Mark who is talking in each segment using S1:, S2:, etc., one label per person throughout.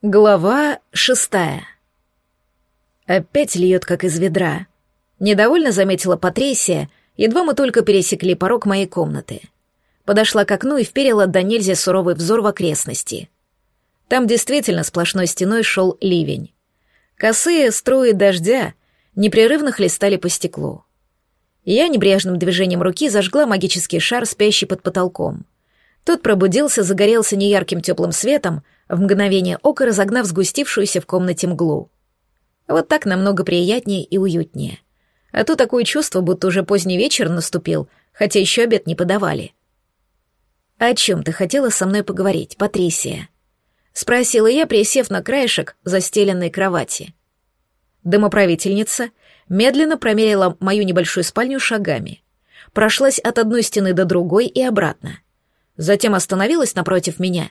S1: Глава шестая. Опять льет, как из ведра. Недовольно заметила Патрисия, едва мы только пересекли порог моей комнаты. Подошла к окну и вперила до нельзя суровый взор в окрестности. Там действительно сплошной стеной шел ливень. Косые струи дождя непрерывно хлестали по стеклу. Я небрежным движением руки зажгла магический шар, спящий под потолком. Тот пробудился, загорелся неярким теплым светом — в мгновение ока разогнав сгустившуюся в комнате мглу. Вот так намного приятнее и уютнее. А то такое чувство, будто уже поздний вечер наступил, хотя еще обед не подавали. «О чем ты хотела со мной поговорить, Патрисия?» — спросила я, присев на краешек застеленной кровати. Домоправительница медленно промерила мою небольшую спальню шагами, прошлась от одной стены до другой и обратно. Затем остановилась напротив меня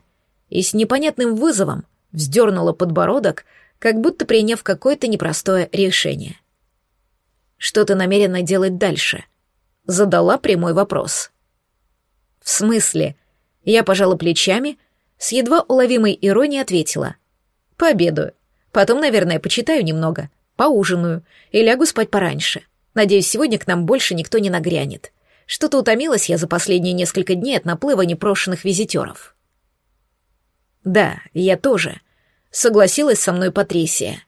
S1: и с непонятным вызовом вздернула подбородок, как будто приняв какое-то непростое решение. «Что ты намерена делать дальше?» Задала прямой вопрос. «В смысле?» Я пожала плечами, с едва уловимой иронией ответила. «Пообедаю. Потом, наверное, почитаю немного, поужинаю и лягу спать пораньше. Надеюсь, сегодня к нам больше никто не нагрянет. Что-то утомилась я за последние несколько дней от наплыва непрошенных визитеров». «Да, я тоже», — согласилась со мной Патрисия.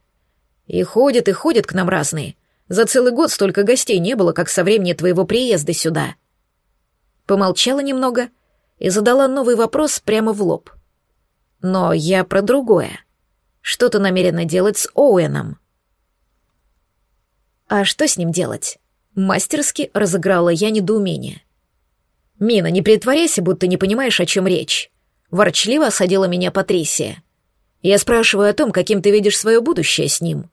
S1: «И ходят, и ходят к нам разные. За целый год столько гостей не было, как со времени твоего приезда сюда». Помолчала немного и задала новый вопрос прямо в лоб. «Но я про другое. Что ты намерена делать с Оуэном?» «А что с ним делать?» Мастерски разыграла я недоумение. «Мина, не притворяйся, будто не понимаешь, о чем речь. Ворчливо осадила меня Патрисия. Я спрашиваю о том, каким ты видишь свое будущее с ним.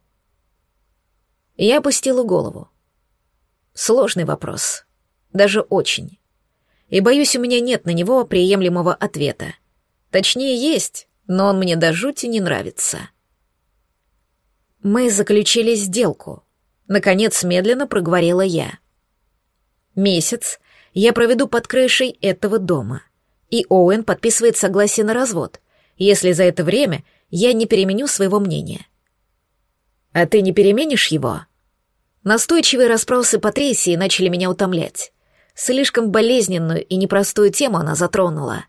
S1: Я опустила голову. Сложный вопрос. Даже очень. И, боюсь, у меня нет на него приемлемого ответа. Точнее, есть, но он мне до жути не нравится. Мы заключили сделку. Наконец, медленно проговорила я. Месяц я проведу под крышей этого дома — и Оуэн подписывает согласие на развод, если за это время я не переменю своего мнения. А ты не переменишь его? Настойчивые расспросы Патрисии начали меня утомлять. Слишком болезненную и непростую тему она затронула.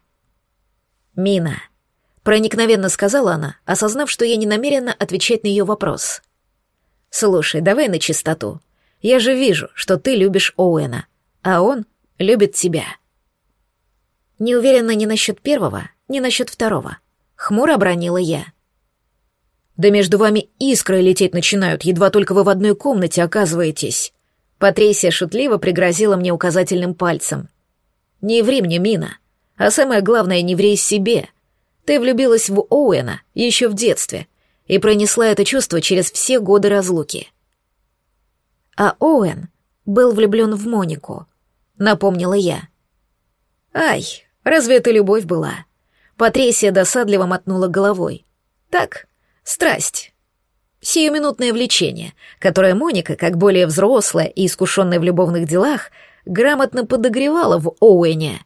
S1: «Мина», — проникновенно сказала она, осознав, что я не намерена отвечать на ее вопрос. «Слушай, давай на чистоту. Я же вижу, что ты любишь Оуэна, а он любит тебя». Не уверена ни насчет первого, ни насчет второго. Хмуро обронила я. Да между вами искры лететь начинают, едва только вы в одной комнате оказываетесь. Патрисия шутливо пригрозила мне указательным пальцем. Не ври мне, Мина. А самое главное, не ври себе. Ты влюбилась в Оуэна еще в детстве и пронесла это чувство через все годы разлуки. А Оуэн был влюблен в Монику, напомнила я. Ай, Разве это любовь была? Патрисия досадливо мотнула головой. Так, страсть. Сиюминутное влечение, которое Моника, как более взрослая и искушенная в любовных делах, грамотно подогревала в Оуэне.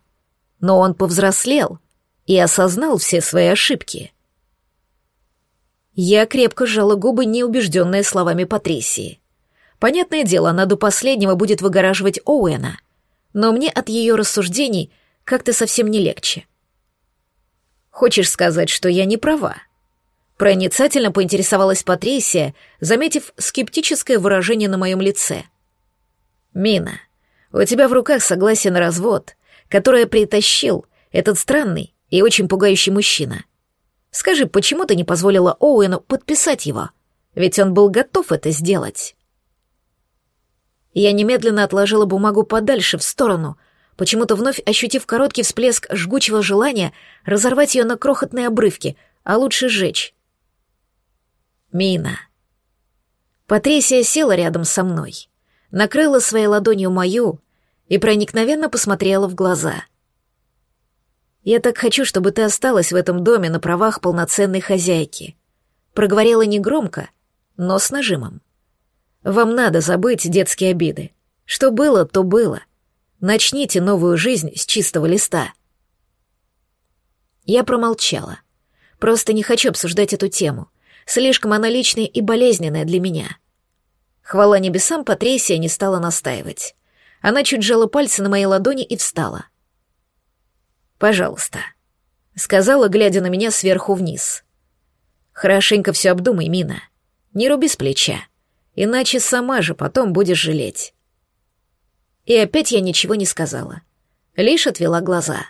S1: Но он повзрослел и осознал все свои ошибки. Я крепко сжала губы, неубежденные словами Патрисии. Понятное дело, она до последнего будет выгораживать Оуэна, но мне от ее рассуждений как-то совсем не легче. Хочешь сказать, что я не права? Проницательно поинтересовалась Патрисия, заметив скептическое выражение на моем лице. Мина, у тебя в руках согласие на развод, которое притащил этот странный и очень пугающий мужчина. Скажи, почему ты не позволила Оуэну подписать его? Ведь он был готов это сделать. Я немедленно отложила бумагу подальше в сторону — почему-то вновь ощутив короткий всплеск жгучего желания разорвать ее на крохотные обрывки, а лучше сжечь. «Мина». Патрисия села рядом со мной, накрыла своей ладонью мою и проникновенно посмотрела в глаза. «Я так хочу, чтобы ты осталась в этом доме на правах полноценной хозяйки», проговорила негромко, но с нажимом. «Вам надо забыть детские обиды. Что было, то было. Начните новую жизнь с чистого листа. Я промолчала. Просто не хочу обсуждать эту тему. Слишком она личная и болезненная для меня. Хвала небесам, Патрисия не стала настаивать. Она чуть жала пальцы на моей ладони и встала. «Пожалуйста», — сказала, глядя на меня сверху вниз. «Хорошенько все обдумай, Мина. Не руби с плеча, иначе сама же потом будешь жалеть». И опять я ничего не сказала, лишь отвела глаза.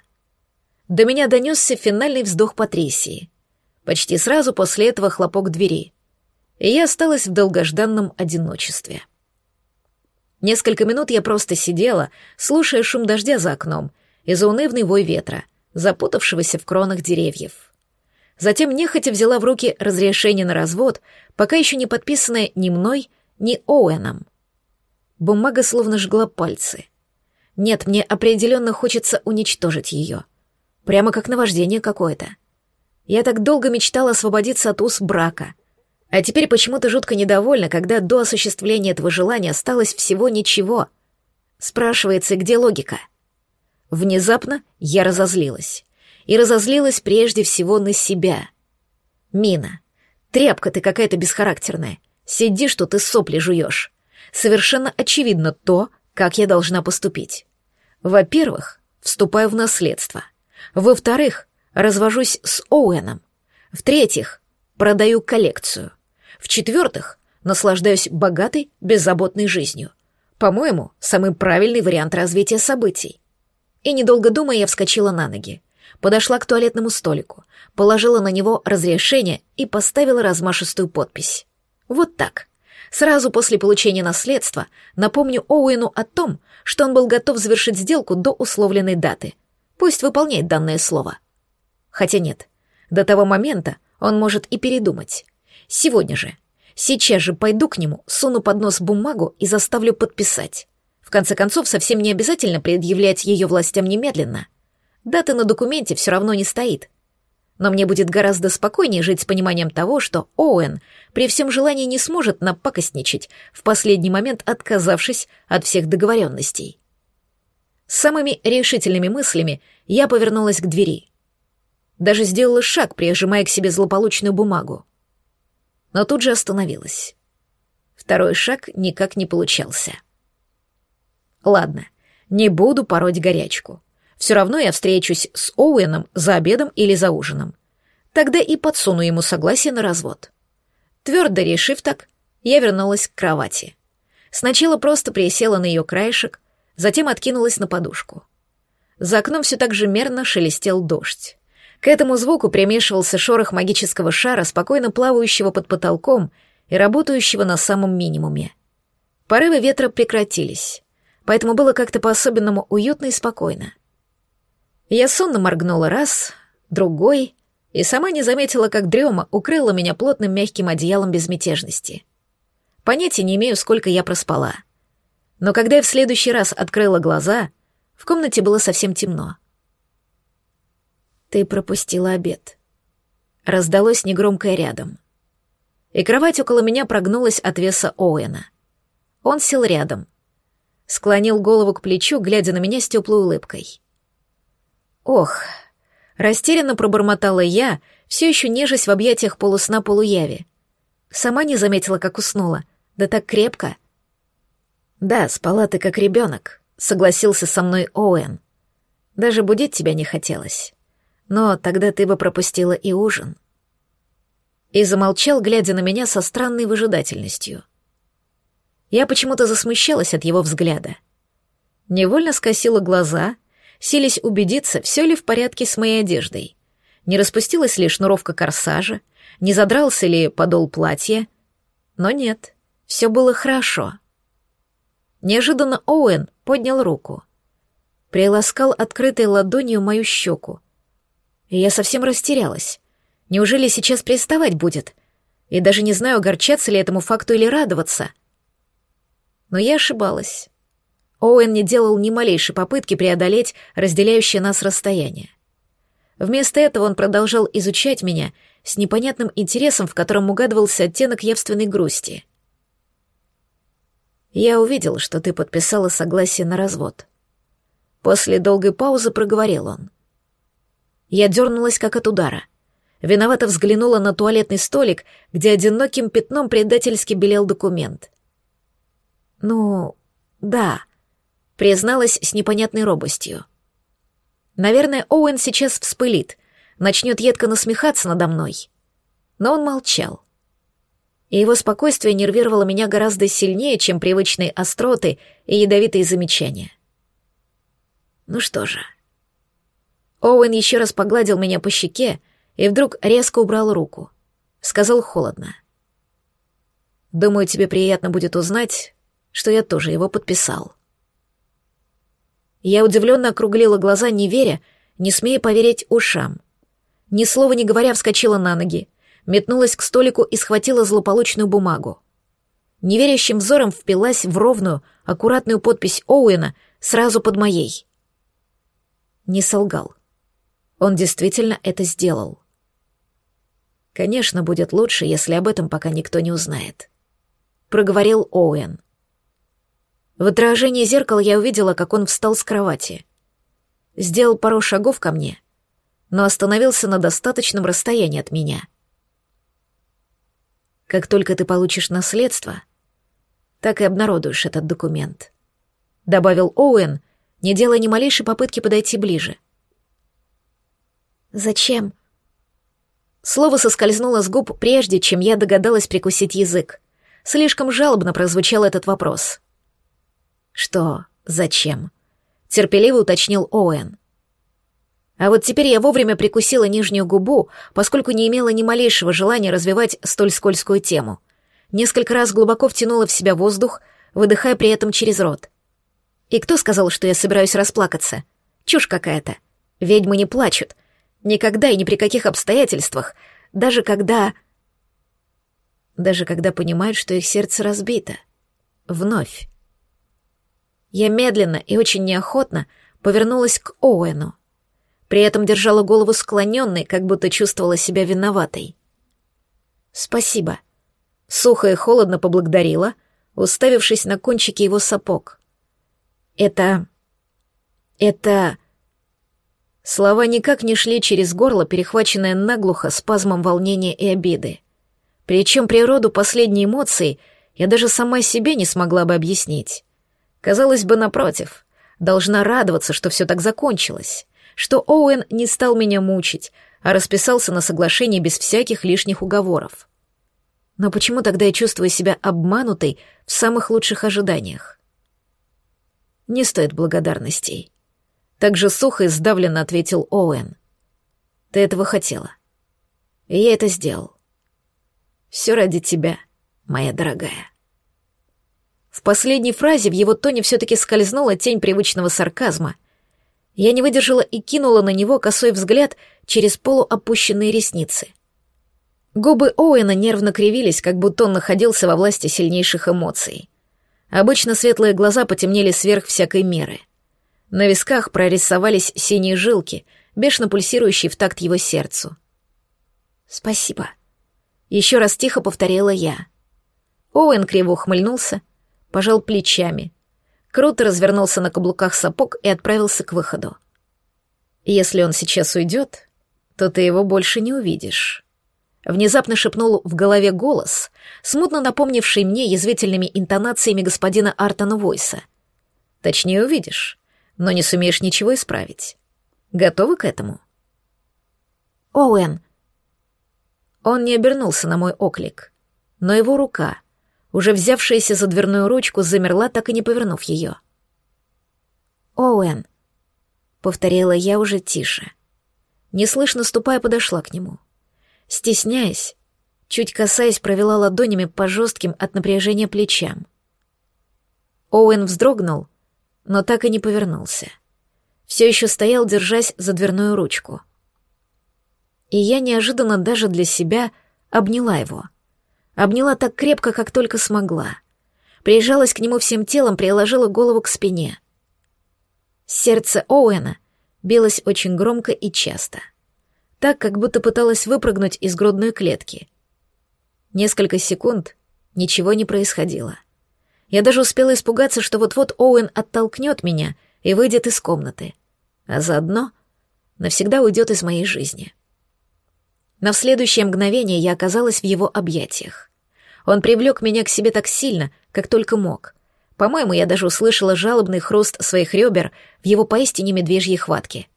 S1: До меня донесся финальный вздох Патрисии. Почти сразу после этого хлопок двери. И я осталась в долгожданном одиночестве. Несколько минут я просто сидела, слушая шум дождя за окном и заунывный вой ветра, запутавшегося в кронах деревьев. Затем нехотя взяла в руки разрешение на развод, пока еще не подписанное ни мной, ни Оуэном. Бумага словно жгла пальцы. Нет, мне определенно хочется уничтожить ее. Прямо как наваждение какое-то. Я так долго мечтала освободиться от уз брака. А теперь почему-то жутко недовольна, когда до осуществления этого желания осталось всего ничего. Спрашивается, где логика? Внезапно я разозлилась. И разозлилась прежде всего на себя. Мина, тряпка ты какая-то бесхарактерная. Сидишь тут и сопли жуешь совершенно очевидно то, как я должна поступить. Во-первых, вступаю в наследство. Во-вторых, развожусь с Оуэном. В-третьих, продаю коллекцию. В-четвертых, наслаждаюсь богатой, беззаботной жизнью. По-моему, самый правильный вариант развития событий. И недолго думая, я вскочила на ноги. Подошла к туалетному столику, положила на него разрешение и поставила размашистую подпись. Вот так. Сразу после получения наследства напомню Оуэну о том, что он был готов завершить сделку до условленной даты. Пусть выполняет данное слово. Хотя нет, до того момента он может и передумать. Сегодня же, сейчас же пойду к нему, суну под нос бумагу и заставлю подписать. В конце концов, совсем не обязательно предъявлять ее властям немедленно. Дата на документе все равно не стоит — но мне будет гораздо спокойнее жить с пониманием того, что Оуэн при всем желании не сможет напакостничать, в последний момент отказавшись от всех договоренностей. С самыми решительными мыслями я повернулась к двери. Даже сделала шаг, прижимая к себе злополучную бумагу. Но тут же остановилась. Второй шаг никак не получался. Ладно, не буду пороть горячку. Все равно я встречусь с Оуэном за обедом или за ужином. Тогда и подсуну ему согласие на развод. Твердо решив так, я вернулась к кровати. Сначала просто присела на ее краешек, затем откинулась на подушку. За окном все так же мерно шелестел дождь. К этому звуку примешивался шорох магического шара, спокойно плавающего под потолком и работающего на самом минимуме. Порывы ветра прекратились, поэтому было как-то по-особенному уютно и спокойно. Я сонно моргнула раз, другой, и сама не заметила, как дрема укрыла меня плотным мягким одеялом безмятежности. Понятия не имею, сколько я проспала. Но когда я в следующий раз открыла глаза, в комнате было совсем темно. «Ты пропустила обед», — раздалось негромкое рядом. И кровать около меня прогнулась от веса Оуэна. Он сел рядом, склонил голову к плечу, глядя на меня с теплой улыбкой. Ох, растерянно пробормотала я, все еще нежесть в объятиях полусна полуяви. Сама не заметила, как уснула, да так крепко. Да, спала ты как ребенок, согласился со мной Оуэн. Даже будить тебя не хотелось. Но тогда ты бы пропустила и ужин. И замолчал, глядя на меня со странной выжидательностью. Я почему-то засмущалась от его взгляда. Невольно скосила глаза — сились убедиться, все ли в порядке с моей одеждой. Не распустилась ли шнуровка корсажа, не задрался ли подол платья. Но нет, все было хорошо. Неожиданно Оуэн поднял руку. Приласкал открытой ладонью мою щеку. И я совсем растерялась. Неужели сейчас приставать будет? И даже не знаю, огорчаться ли этому факту или радоваться. Но я ошибалась. Оуэн не делал ни малейшей попытки преодолеть разделяющее нас расстояние. Вместо этого он продолжал изучать меня с непонятным интересом, в котором угадывался оттенок явственной грусти. «Я увидел, что ты подписала согласие на развод». После долгой паузы проговорил он. Я дернулась как от удара. виновато взглянула на туалетный столик, где одиноким пятном предательски белел документ. «Ну, да», — призналась с непонятной робостью. Наверное, Оуэн сейчас вспылит, начнет едко насмехаться надо мной. Но он молчал. И его спокойствие нервировало меня гораздо сильнее, чем привычные остроты и ядовитые замечания. Ну что же. Оуэн еще раз погладил меня по щеке и вдруг резко убрал руку. Сказал холодно. «Думаю, тебе приятно будет узнать, что я тоже его подписал». Я удивленно округлила глаза, не веря, не смея поверить ушам. Ни слова не говоря, вскочила на ноги, метнулась к столику и схватила злополучную бумагу. Неверящим взором впилась в ровную, аккуратную подпись Оуэна сразу под моей. Не солгал. Он действительно это сделал. Конечно, будет лучше, если об этом пока никто не узнает. Проговорил Оуэн. В отражении зеркала я увидела, как он встал с кровати. Сделал пару шагов ко мне, но остановился на достаточном расстоянии от меня. Как только ты получишь наследство, так и обнародуешь этот документ, добавил Оуэн, не делая ни малейшей попытки подойти ближе. Зачем? Слово соскользнуло с губ прежде, чем я догадалась прикусить язык. Слишком жалобно прозвучал этот вопрос. «Что? Зачем?» — терпеливо уточнил Оуэн. А вот теперь я вовремя прикусила нижнюю губу, поскольку не имела ни малейшего желания развивать столь скользкую тему. Несколько раз глубоко втянула в себя воздух, выдыхая при этом через рот. И кто сказал, что я собираюсь расплакаться? Чушь какая-то. Ведьмы не плачут. Никогда и ни при каких обстоятельствах. Даже когда... Даже когда понимают, что их сердце разбито. Вновь. Я медленно и очень неохотно повернулась к Оуэну. При этом держала голову склоненной, как будто чувствовала себя виноватой. «Спасибо», — сухо и холодно поблагодарила, уставившись на кончики его сапог. «Это... это...» Слова никак не шли через горло, перехваченное наглухо спазмом волнения и обиды. Причем природу последней эмоции я даже сама себе не смогла бы объяснить. Казалось бы, напротив, должна радоваться, что все так закончилось, что Оуэн не стал меня мучить, а расписался на соглашении без всяких лишних уговоров. Но почему тогда я чувствую себя обманутой в самых лучших ожиданиях? Не стоит благодарностей. Так же сухо и сдавленно ответил Оуэн. Ты этого хотела. И я это сделал. Все ради тебя, моя дорогая. В последней фразе в его тоне все-таки скользнула тень привычного сарказма. Я не выдержала и кинула на него косой взгляд через полуопущенные ресницы. Губы Оуэна нервно кривились, как будто он находился во власти сильнейших эмоций. Обычно светлые глаза потемнели сверх всякой меры. На висках прорисовались синие жилки, бешено пульсирующие в такт его сердцу. «Спасибо», — еще раз тихо повторила я. Оуэн криво ухмыльнулся, пожал плечами. Круто развернулся на каблуках сапог и отправился к выходу. «Если он сейчас уйдет, то ты его больше не увидишь». Внезапно шепнул в голове голос, смутно напомнивший мне язвительными интонациями господина Артона Войса. «Точнее увидишь, но не сумеешь ничего исправить. Готовы к этому?» «Оуэн!» Он не обернулся на мой оклик, но его рука — уже взявшаяся за дверную ручку, замерла, так и не повернув ее. «Оуэн», — повторила я уже тише. Неслышно ступая, подошла к нему. Стесняясь, чуть касаясь, провела ладонями по жестким от напряжения плечам. Оуэн вздрогнул, но так и не повернулся. Все еще стоял, держась за дверную ручку. И я неожиданно даже для себя обняла его — Обняла так крепко, как только смогла. Прижалась к нему всем телом, приложила голову к спине. Сердце Оуэна билось очень громко и часто. Так, как будто пыталась выпрыгнуть из грудной клетки. Несколько секунд ничего не происходило. Я даже успела испугаться, что вот-вот Оуэн оттолкнет меня и выйдет из комнаты, а заодно навсегда уйдет из моей жизни. Но в следующее мгновение я оказалась в его объятиях. Он привлек меня к себе так сильно, как только мог. По-моему, я даже услышала жалобный хруст своих ребер в его поистине медвежьей хватке.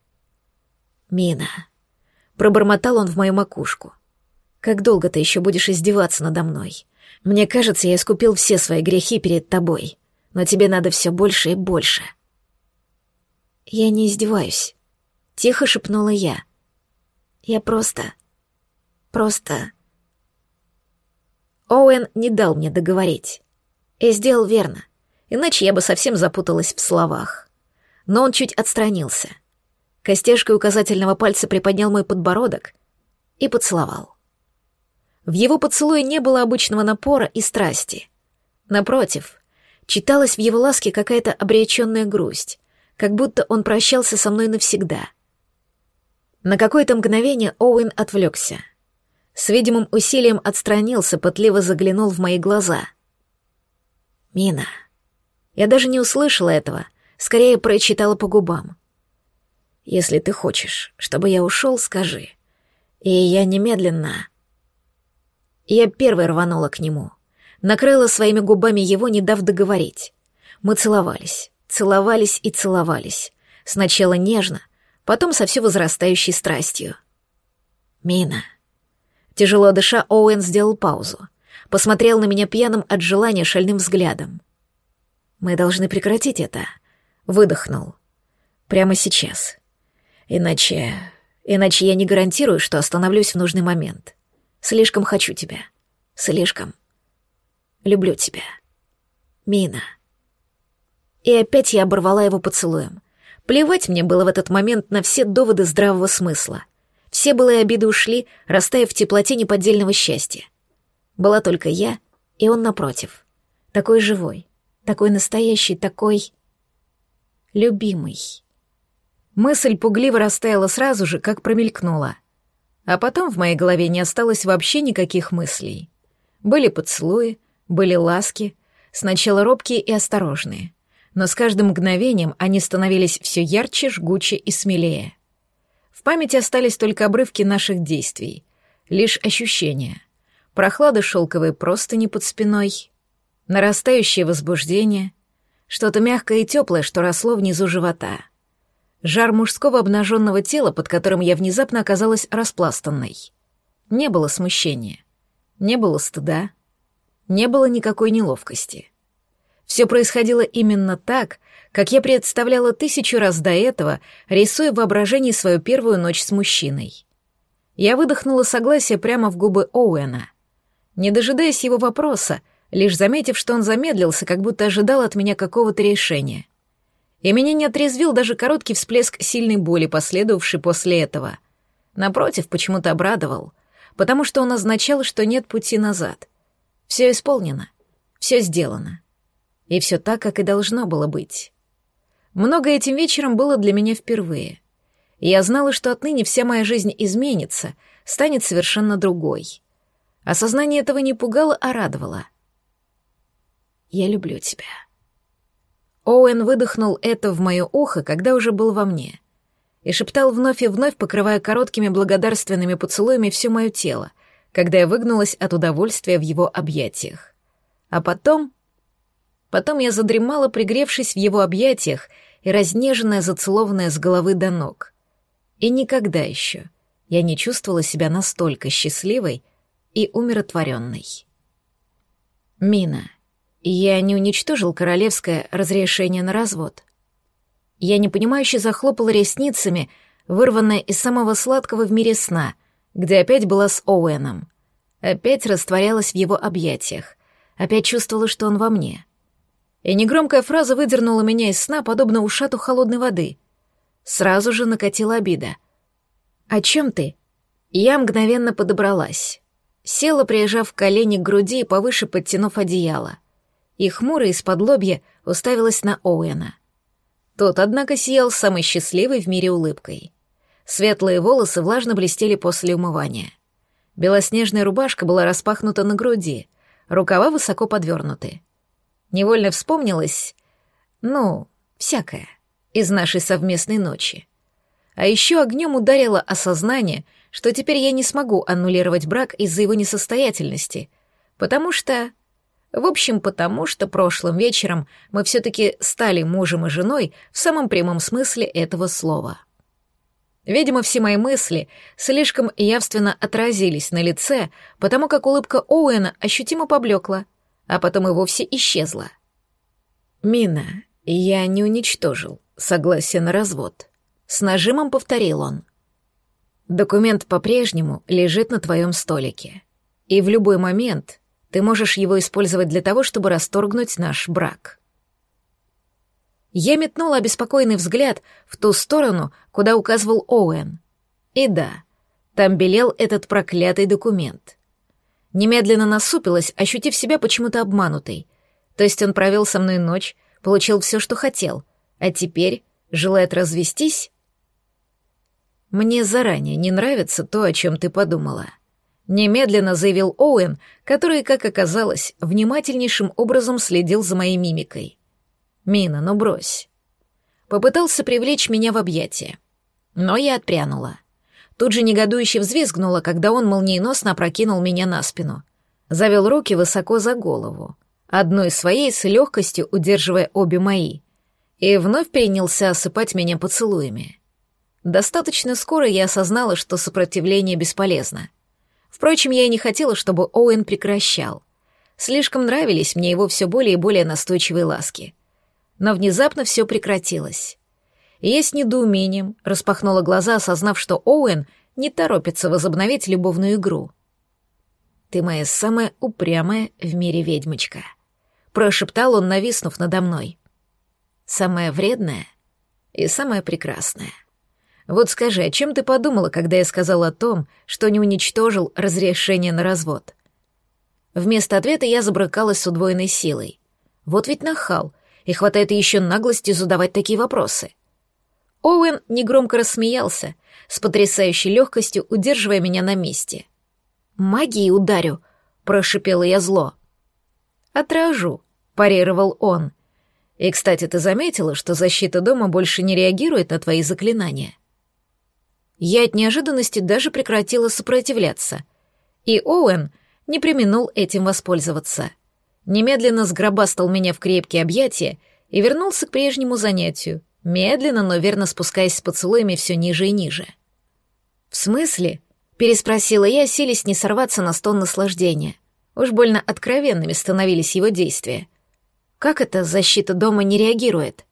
S1: «Мина», — пробормотал он в мою макушку, — «как долго ты еще будешь издеваться надо мной? Мне кажется, я искупил все свои грехи перед тобой, но тебе надо все больше и больше». «Я не издеваюсь», — тихо шепнула я. «Я просто... просто...» Оуэн не дал мне договорить. И сделал верно, иначе я бы совсем запуталась в словах. Но он чуть отстранился. Костяшкой указательного пальца приподнял мой подбородок и поцеловал. В его поцелуе не было обычного напора и страсти. Напротив, читалась в его ласке какая-то обреченная грусть, как будто он прощался со мной навсегда. На какое-то мгновение Оуэн отвлекся. С видимым усилием отстранился, пытливо заглянул в мои глаза. «Мина». Я даже не услышала этого, скорее прочитала по губам. «Если ты хочешь, чтобы я ушел, скажи. И я немедленно...» Я первой рванула к нему, накрыла своими губами его, не дав договорить. Мы целовались, целовались и целовались. Сначала нежно, потом со все возрастающей страстью. «Мина». Тяжело дыша, Оуэн сделал паузу. Посмотрел на меня пьяным от желания шальным взглядом. «Мы должны прекратить это», — выдохнул. «Прямо сейчас. Иначе... Иначе я не гарантирую, что остановлюсь в нужный момент. Слишком хочу тебя. Слишком. Люблю тебя. Мина». И опять я оборвала его поцелуем. Плевать мне было в этот момент на все доводы здравого смысла. Все былые обиды ушли, растаяв в теплоте неподдельного счастья. Была только я и он напротив. Такой живой, такой настоящий, такой... любимый. Мысль пугливо растаяла сразу же, как промелькнула. А потом в моей голове не осталось вообще никаких мыслей. Были поцелуи, были ласки, сначала робкие и осторожные но с каждым мгновением они становились все ярче, жгуче и смелее. В памяти остались только обрывки наших действий, лишь ощущения. Прохлада шелковой простыни под спиной, нарастающее возбуждение, что-то мягкое и теплое, что росло внизу живота. Жар мужского обнаженного тела, под которым я внезапно оказалась распластанной. Не было смущения, не было стыда, не было никакой неловкости — все происходило именно так, как я представляла тысячу раз до этого, рисуя в воображении свою первую ночь с мужчиной. Я выдохнула согласие прямо в губы Оуэна. Не дожидаясь его вопроса, лишь заметив, что он замедлился, как будто ожидал от меня какого-то решения. И меня не отрезвил даже короткий всплеск сильной боли, последовавший после этого. Напротив, почему-то обрадовал, потому что он означал, что нет пути назад. Все исполнено, все сделано. И все так, как и должно было быть. Много этим вечером было для меня впервые. Я знала, что отныне вся моя жизнь изменится, станет совершенно другой. Осознание этого не пугало, а радовало. «Я люблю тебя». Оуэн выдохнул это в мое ухо, когда уже был во мне, и шептал вновь и вновь, покрывая короткими благодарственными поцелуями все мое тело, когда я выгнулась от удовольствия в его объятиях. А потом Потом я задремала, пригревшись в его объятиях и разнеженная, зацелованная с головы до ног. И никогда еще я не чувствовала себя настолько счастливой и умиротворенной. Мина, я не уничтожил королевское разрешение на развод. Я непонимающе захлопала ресницами, вырванная из самого сладкого в мире сна, где опять была с Оуэном. Опять растворялась в его объятиях. Опять чувствовала, что он во мне — и негромкая фраза выдернула меня из сна, подобно ушату холодной воды. Сразу же накатила обида. «О чем ты?» Я мгновенно подобралась. Села, прижав колени к груди и повыше подтянув одеяло. И хмуро из-под лобья уставилась на Оуэна. Тот, однако, сиял самой счастливой в мире улыбкой. Светлые волосы влажно блестели после умывания. Белоснежная рубашка была распахнута на груди, рукава высоко подвернуты. Невольно вспомнилось, ну, всякое, из нашей совместной ночи. А еще огнем ударило осознание, что теперь я не смогу аннулировать брак из-за его несостоятельности, потому что... В общем, потому что прошлым вечером мы все-таки стали мужем и женой в самом прямом смысле этого слова. Видимо, все мои мысли слишком явственно отразились на лице, потому как улыбка Оуэна ощутимо поблекла, а потом и вовсе исчезла. «Мина, я не уничтожил согласие на развод», — с нажимом повторил он. «Документ по-прежнему лежит на твоем столике, и в любой момент ты можешь его использовать для того, чтобы расторгнуть наш брак». Я метнула обеспокоенный взгляд в ту сторону, куда указывал Оуэн. И да, там белел этот проклятый документ. Немедленно насупилась, ощутив себя почему-то обманутой. То есть он провел со мной ночь, получил все, что хотел, а теперь желает развестись? Мне заранее не нравится то, о чем ты подумала. Немедленно заявил Оуэн, который, как оказалось, внимательнейшим образом следил за моей мимикой. «Мина, ну брось». Попытался привлечь меня в объятия. Но я отпрянула. Тут же негодующе взвизгнула, когда он молниеносно опрокинул меня на спину. Завел руки высоко за голову, одной своей с легкостью удерживая обе мои, и вновь принялся осыпать меня поцелуями. Достаточно скоро я осознала, что сопротивление бесполезно. Впрочем, я и не хотела, чтобы Оуэн прекращал. Слишком нравились мне его все более и более настойчивые ласки — но внезапно все прекратилось. Я с недоумением распахнула глаза, осознав, что Оуэн не торопится возобновить любовную игру. «Ты моя самая упрямая в мире ведьмочка», — прошептал он, нависнув надо мной. «Самая вредная и самая прекрасная. Вот скажи, о чем ты подумала, когда я сказал о том, что не уничтожил разрешение на развод?» Вместо ответа я забрыкалась с удвоенной силой. Вот ведь нахал — и хватает еще наглости задавать такие вопросы. Оуэн негромко рассмеялся, с потрясающей легкостью удерживая меня на месте. «Магией ударю», — прошипела я зло. «Отражу», — парировал он. «И, кстати, ты заметила, что защита дома больше не реагирует на твои заклинания?» Я от неожиданности даже прекратила сопротивляться, и Оуэн не применул этим воспользоваться — немедленно сгробастал меня в крепкие объятия и вернулся к прежнему занятию, медленно, но верно спускаясь с поцелуями все ниже и ниже. «В смысле?» — переспросила я, силясь не сорваться на стон наслаждения. Уж больно откровенными становились его действия. «Как это защита дома не реагирует?»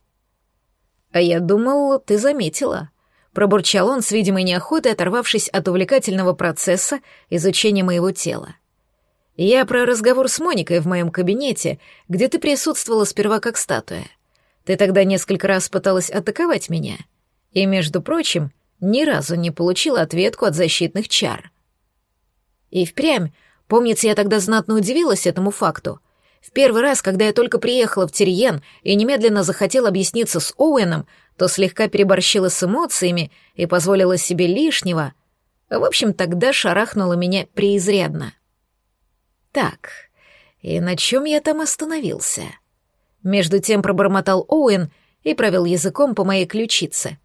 S1: «А я думал, ты заметила», — пробурчал он с видимой неохотой, оторвавшись от увлекательного процесса изучения моего тела. Я про разговор с Моникой в моем кабинете, где ты присутствовала сперва как статуя. Ты тогда несколько раз пыталась атаковать меня. И, между прочим, ни разу не получила ответку от защитных чар. И впрямь, помнится, я тогда знатно удивилась этому факту. В первый раз, когда я только приехала в Тириен и немедленно захотела объясниться с Оуэном, то слегка переборщила с эмоциями и позволила себе лишнего. В общем, тогда шарахнула меня преизрядно. Так, и на чем я там остановился? Между тем пробормотал Оуэн и провел языком по моей ключице.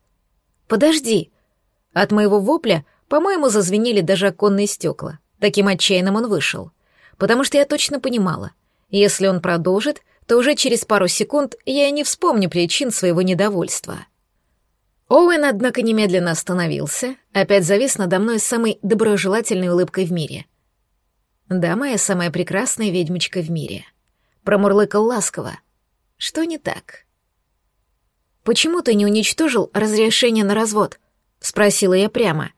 S1: «Подожди!» От моего вопля, по-моему, зазвенели даже оконные стекла. Таким отчаянным он вышел. Потому что я точно понимала, если он продолжит, то уже через пару секунд я и не вспомню причин своего недовольства. Оуэн, однако, немедленно остановился, опять завис надо мной с самой доброжелательной улыбкой в мире — «Да, моя самая прекрасная ведьмочка в мире», — промурлыкал ласково. «Что не так?» «Почему ты не уничтожил разрешение на развод?» — спросила я прямо.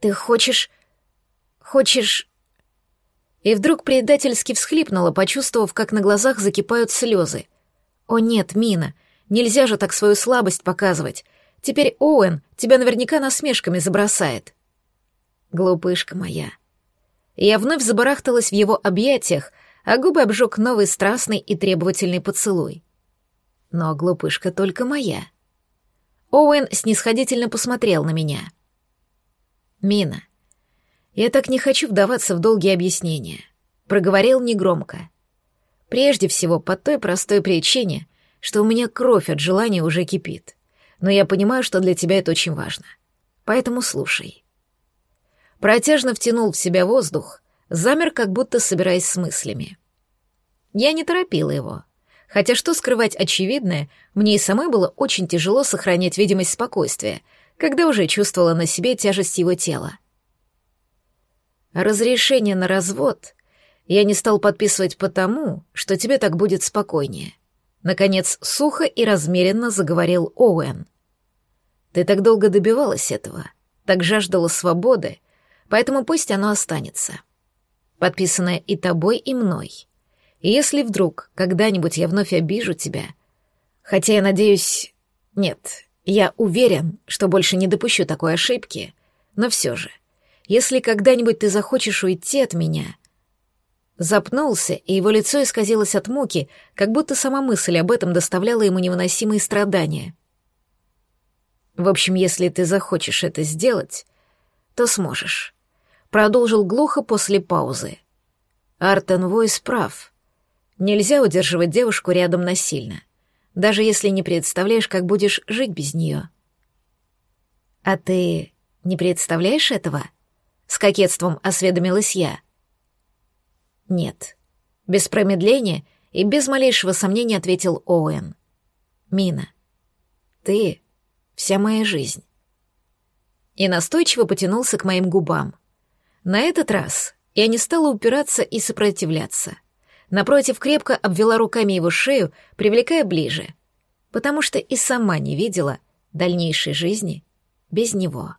S1: «Ты хочешь... хочешь...» И вдруг предательски всхлипнула, почувствовав, как на глазах закипают слезы. «О нет, Мина, нельзя же так свою слабость показывать. Теперь Оуэн тебя наверняка насмешками забросает». «Глупышка моя», я вновь забарахталась в его объятиях, а губы обжег новый страстный и требовательный поцелуй. Но глупышка только моя. Оуэн снисходительно посмотрел на меня. «Мина, я так не хочу вдаваться в долгие объяснения», — проговорил негромко. «Прежде всего, по той простой причине, что у меня кровь от желания уже кипит. Но я понимаю, что для тебя это очень важно. Поэтому слушай». Протяжно втянул в себя воздух, замер, как будто собираясь с мыслями. Я не торопила его. Хотя что скрывать очевидное, мне и самой было очень тяжело сохранять видимость спокойствия, когда уже чувствовала на себе тяжесть его тела. Разрешение на развод я не стал подписывать потому, что тебе так будет спокойнее. Наконец, сухо и размеренно заговорил Оуэн. Ты так долго добивалась этого, так жаждала свободы, поэтому пусть оно останется. Подписанное и тобой, и мной. И если вдруг когда-нибудь я вновь обижу тебя, хотя я надеюсь... Нет, я уверен, что больше не допущу такой ошибки, но все же, если когда-нибудь ты захочешь уйти от меня... Запнулся, и его лицо исказилось от муки, как будто сама мысль об этом доставляла ему невыносимые страдания. В общем, если ты захочешь это сделать, то сможешь. Продолжил глухо после паузы. Артен Войс прав. Нельзя удерживать девушку рядом насильно, даже если не представляешь, как будешь жить без нее. А ты не представляешь этого? С кокетством осведомилась я. Нет. Без промедления и без малейшего сомнения ответил Оуэн. Мина, ты — вся моя жизнь. И настойчиво потянулся к моим губам. На этот раз я не стала упираться и сопротивляться. Напротив, крепко обвела руками его шею, привлекая ближе, потому что и сама не видела дальнейшей жизни без него.